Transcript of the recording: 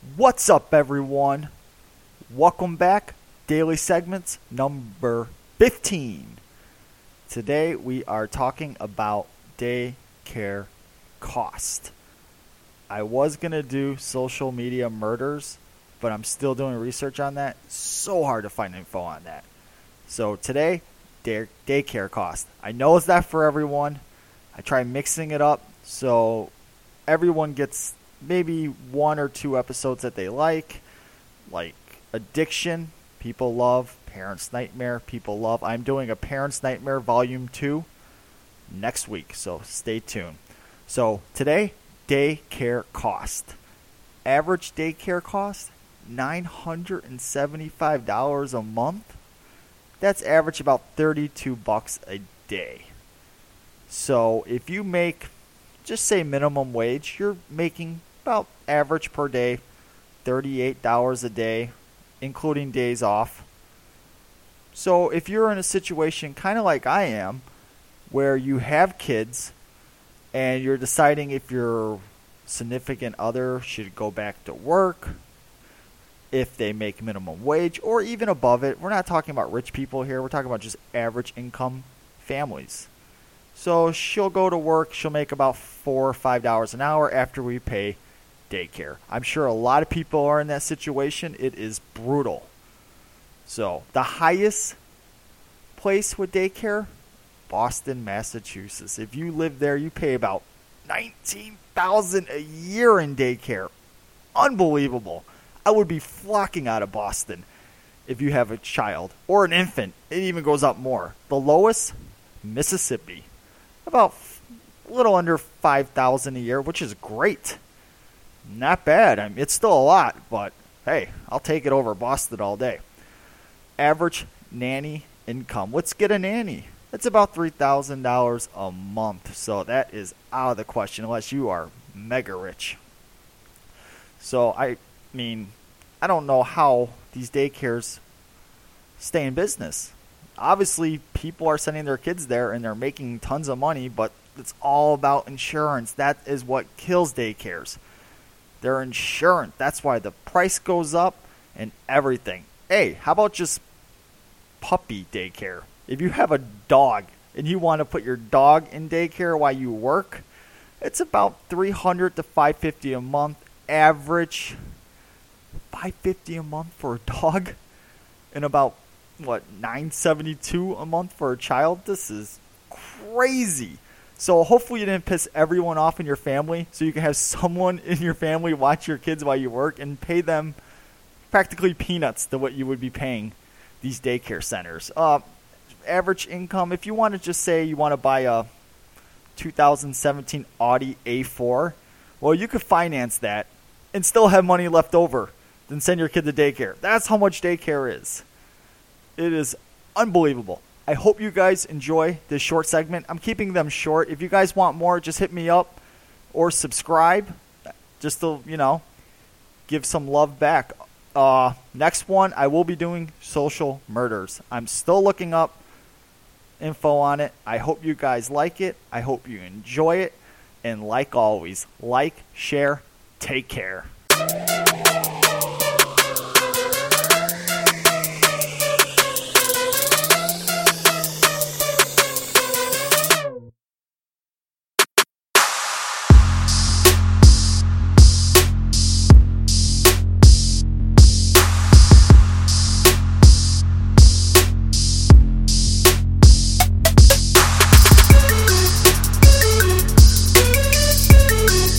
What's up, everyone? Welcome back. Daily segments number 15. Today we are talking about daycare cost. I was going to do social media murders, but I'm still doing research on that. So hard to find info on that. So today, day- daycare cost. I know it's that for everyone. I try mixing it up so everyone gets maybe one or two episodes that they like, like addiction, people love, parents nightmare, people love. I'm doing a parents nightmare volume 2 next week, so stay tuned. So, today, daycare cost. Average daycare cost $975 a month. That's average about 32 bucks a day. So, if you make just say minimum wage, you're making about average per day $38 a day, including days off. So if you're in a situation kind of like I am, where you have kids and you're deciding if your significant other should go back to work, if they make minimum wage, or even above it, we're not talking about rich people here, we're talking about just average income families. So she'll go to work. She'll make about four or five dollars an hour after we pay daycare. I'm sure a lot of people are in that situation. It is brutal. So the highest place with daycare, Boston, Massachusetts. If you live there, you pay about nineteen thousand a year in daycare. Unbelievable. I would be flocking out of Boston if you have a child or an infant. It even goes up more. The lowest, Mississippi about a little under 5000 a year, which is great. Not bad. I mean, it's still a lot, but hey, I'll take it over Boston all day. Average nanny income. Let's get a nanny. It's about $3,000 a month. So that is out of the question unless you are mega rich. So I mean, I don't know how these daycares stay in business obviously people are sending their kids there and they're making tons of money, but it's all about insurance. That is what kills daycares. Their insurance. That's why the price goes up and everything. Hey, how about just puppy daycare? If you have a dog and you want to put your dog in daycare while you work, it's about 300 to 550 a month average 550 a month for a dog and about what 972 a month for a child this is crazy so hopefully you didn't piss everyone off in your family so you can have someone in your family watch your kids while you work and pay them practically peanuts to what you would be paying these daycare centers. Uh, average income if you want to just say you want to buy a 2017 audi a4 well you could finance that and still have money left over then send your kid to daycare. That's how much daycare is. It is unbelievable. I hope you guys enjoy this short segment. I'm keeping them short. If you guys want more, just hit me up or subscribe just to, you know, give some love back. Uh, next one, I will be doing social murders. I'm still looking up info on it. I hope you guys like it. I hope you enjoy it. And like always, like, share, take care.